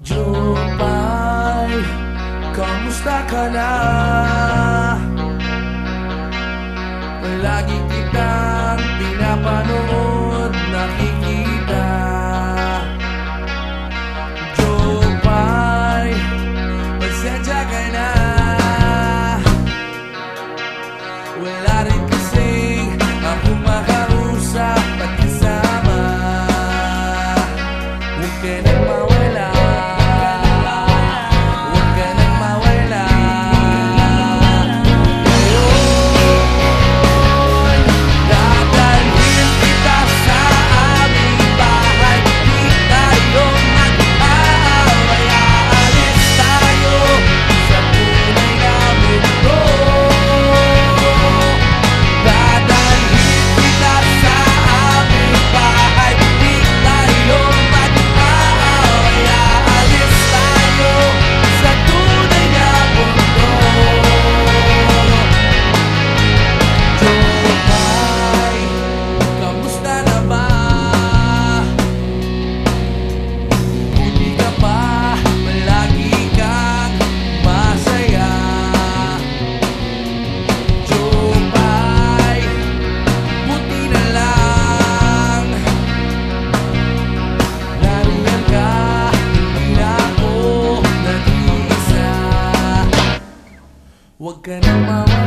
Jupay, kamusta ka na? Palagi kitang pinapanood been 我该怎么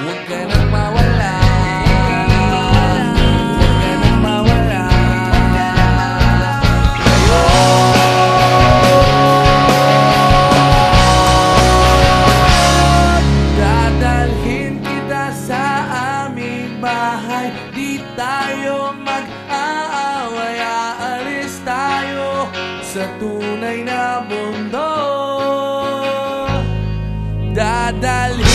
Huwag ka nang mawala. Bahay. Di tayo mag-aaway. Aalis tayo sa tunay na mundo. Dadalhin